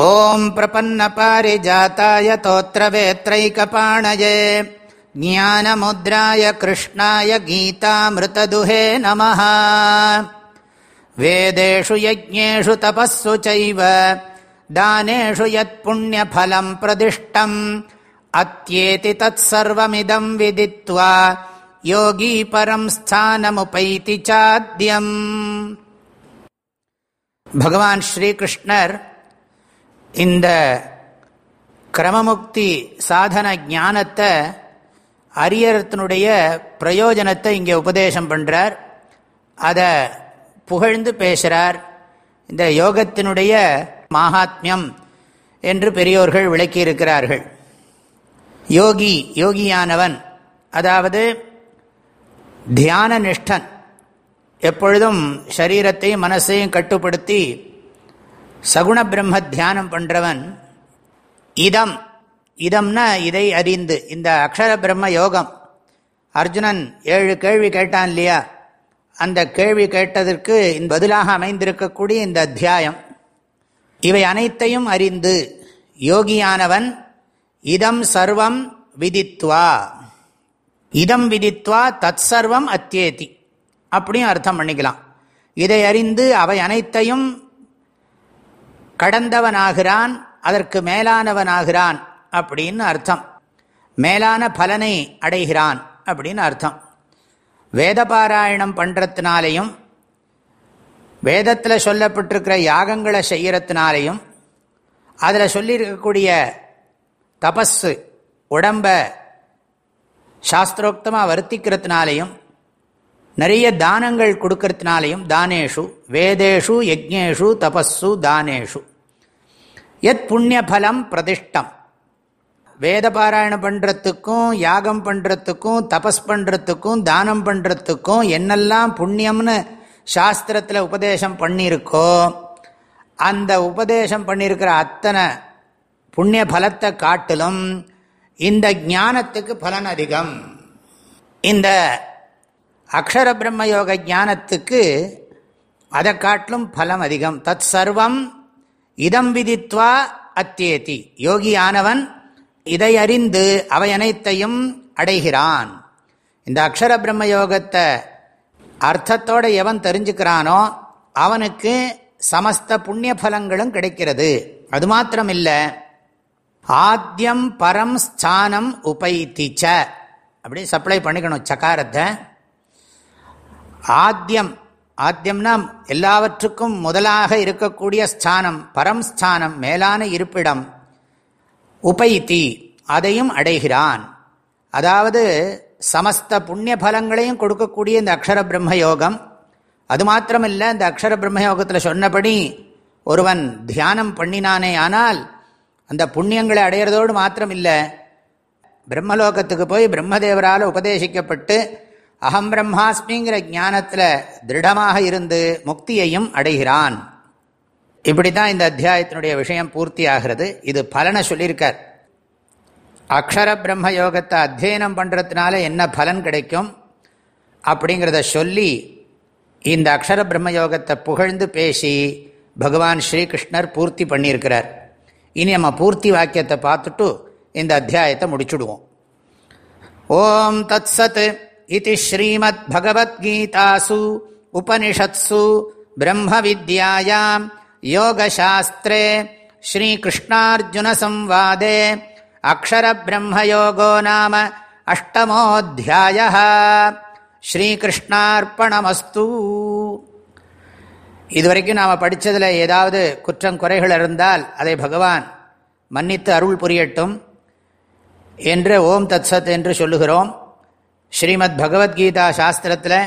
ॐ प्रपन्नपारिजाताय तोत्रवेत्रैकपाणये ज्ञानमुद्राय कृष्णाय गीतामृतदुहे नमः वेदेषु यज्ञेषु तपःसु चैव दानेषु यत्पुण्यफलम् प्रदिष्टम् अत्येति तत्सर्वमिदम् विदित्वा योगी परम् स्थानमुपैति चाद्यम् भगवान् श्रीकृष्णर् இந்த கிரமமுக்தி சாதன ஞானத்தை அரியரத்தினுடைய பிரயோஜனத்தை இங்கே உபதேசம் பண்ணுறார் அதை புகழ்ந்து பேசுகிறார் இந்த யோகத்தினுடைய மாகாத்மியம் என்று பெரியோர்கள் விளக்கியிருக்கிறார்கள். யோகி யோகியானவன் அதாவது தியான நிஷ்டன் எப்பொழுதும் சரீரத்தையும் மனசையும் கட்டுப்படுத்தி சகுண பிரம்ம தியானம் பண்ணுறவன் இதம். இதம்னா இதை அறிந்து. இந்த அக்ஷர பிரம்ம யோகம். அர்ஜுனன் ஏழு கேள்வி கேட்டான் இல்லையா? அந்த கேள்வி கேட்டதற்கு பதிலாக அமைந்திருக்கக்கூடிய இந்த அத்தியாயம். இவை அனைத்தையும் அறிந்து யோகியானவன் இதம் சர்வம் விதித்வா. இதம் விதித்வா தத் சர்வம் அத்தியேதி. அப்படியும் அர்த்தம் பண்ணிக்கலாம். இதை அறிந்து அவை அனைத்தையும் கடந்தவனாகிறான் அதற்கு மேலானவனாகிறான் அப்படின்னு அர்த்தம். மேலான பலனை அடைகிறான் அப்படின்னு அர்த்தம். வேத பாராயணம் பண்ணுறதுனாலையும் வேதத்தில் சொல்லப்பட்டிருக்கிற யாகங்களை செய்கிறதுனாலையும் அதில் சொல்லியிருக்கக்கூடிய தபஸு உடம்ப சாஸ்திரோக்தமாக வருத்திக்கிறதுனாலையும் நிறைய தானங்கள் கொடுக்கறதுனாலையும் தானேஷு வேதேஷு யஜ்ஞேஷு தபஸு தானேஷு. எத் புண்ணியபலம் பிரதிஷ்டம். வேத பாராயணம் பண்ணுறதுக்கும் யாகம் பண்ணுறதுக்கும் தபஸ் பண்ணுறதுக்கும் தானம் பண்ணுறதுக்கும் என்னெல்லாம் புண்ணியம்னு சாஸ்திரத்தில் உபதேசம் பண்ணியிருக்கோ அந்த உபதேசம் பண்ணியிருக்கிற அத்தனை புண்ணிய பலத்தை காட்டிலும் இந்த ஞானத்துக்கு பலன் அதிகம். இந்த அக்ஷர பிரம்ம யோக ஞானத்துக்கு அதை காட்டிலும் பலம் அதிகம். தத் சர்வம் இதம் விதித்வா அத்தியேதி. யோகியானவன் இதை அறிந்து அவை அனைத்தையும் அடைகிறான். இந்த அக்ஷர பிரம்ம யோகத்தை அர்த்தத்தோடு எவன் தெரிஞ்சுக்கிறானோ அவனுக்கு சமஸ்த புண்ணிய பலங்களும் கிடைக்கிறது. அது மாத்திரம் இல்லை ஆத்தியம் பரம் ஸ்தானம் உபைத்திச்ச அப்படி சப்ளை பண்ணிக்கணும் சக்காரத்தை ஆத்தியம் ஆத்தியம்னா எல்லாவற்றுக்கும் முதலாக இருக்கக்கூடிய ஸ்தானம் பரம் ஸ்தானம் மேலான இருப்பிடம். உபைத்தி அதையும் அடைகிறான். அதாவது சமஸ்த புண்ணிய பலங்களையும் கொடுக்கக்கூடிய இந்த அக்ஷர பிரம்ம யோகம் அது மாத்திரமில்லை இந்த அக்ஷர பிரம்ம யோகத்தில் சொன்னபடி ஒருவன் தியானம் பண்ணினானே ஆனால் அந்த புண்ணியங்களை அடையிறதோடு மாத்திரம் இல்லை பிரம்மலோகத்துக்கு போய் பிரம்மதேவரால் உபதேசிக்கப்பட்டு அகம் பிரம்மாஸ்மிங்கிற ஞானத்தில் திருடமாக இருந்து முக்தியையும் அடைகிறான். இப்படி தான் இந்த அத்தியாயத்தினுடைய விஷயம் பூர்த்தி ஆகிறது இது பலனை சொல்லியிருக்கார். அக்ஷர பிரம்ம யோகத்தை அத்தியனம் பண்ணுறதுனால என்ன பலன் கிடைக்கும்? அப்படிங்கிறத சொல்லி இந்த அக்ஷர பிரம்ம யோகத்தை புகழ்ந்து பேசி பகவான் ஸ்ரீகிருஷ்ணர் பூர்த்தி பண்ணியிருக்கிறார். இனி நம்ம பூர்த்தி வாக்கியத்தை பார்த்துட்டு இந்த அத்தியாயத்தை முடிச்சுடுவோம். ஓம் தத் சத் இது ஸ்ரீமத்பகவத்கீதாசு உபனிஷத்சு பிரம்ம வித்யாயாம் யோகசாஸ்திரே ஸ்ரீகிருஷ்ணார்ஜுனசம்வாதே அக்ஷரபிரம்மயோகோ நாம அஷ்டமோத்தியாய ஸ்ரீகிருஷ்ணார்ப்பணமஸ்து இதுவரைக்கும் நாம் படித்ததில் ஏதாவது குற்றம் குறைகள் இருந்தால் அதை பகவான் மன்னித்து அருள் புரியட்டும் என்று ஓம் தத்சத் என்று சொல்லுகிறோம். ஸ்ரீமத் பகவத்கீதா சாஸ்திரத்தில்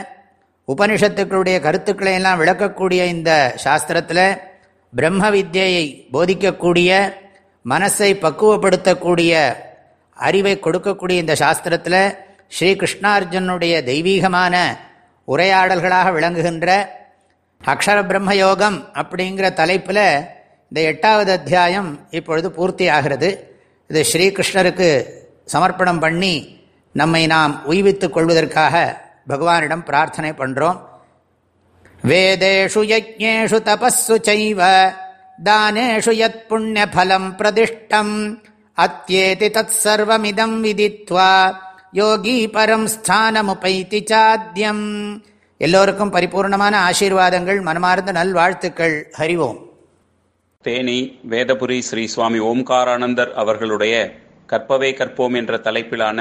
உபனிஷத்துக்களுடைய கருத்துக்களை எல்லாம் விளக்கக்கூடிய இந்த சாஸ்திரத்தில் பிரம்ம வித்யை போதிக்கக்கூடிய மனசை பக்குவப்படுத்தக்கூடிய அறிவை கொடுக்கக்கூடிய இந்த சாஸ்திரத்தில் ஸ்ரீ கிருஷ்ணார்ஜுனுடைய தெய்வீகமான உரையாடல்களாக விளங்குகின்ற அக்ஷர பிரம்ம யோகம் அப்படிங்கிற தலைப்பில் இந்த எட்டாவது அத்தியாயம் இப்பொழுது பூர்த்தி ஆகிறது இது ஸ்ரீகிருஷ்ணருக்கு சமர்ப்பணம் பண்ணி நம்மை நாம் உய்வித்துக் கொள்வதற்காக பகவானிடம் பிரார்த்தனை பண்ணுறோம் வேதேஷு யஜ்ஞேஷு தபஸு செய்வ தானேஷு யத் புண்ணியஃலம் பிரதிஷ்டம் அத்தியேதி தத் சர்வமிதம் விதித்வா யோகி பரம் ஸ்தானமுபைத்தி சாத்தியம் எல்லோருக்கும் பரிபூர்ணமான ஆசீர்வாதங்கள் மனமார்ந்த நல்வாழ்த்துக்கள். ஹரிவோம் தேனி வேதபுரி ஸ்ரீ சுவாமி ஓம்காரானந்தர் அவர்களுடைய கற்பவே கற்போம் என்ற தலைப்பிலான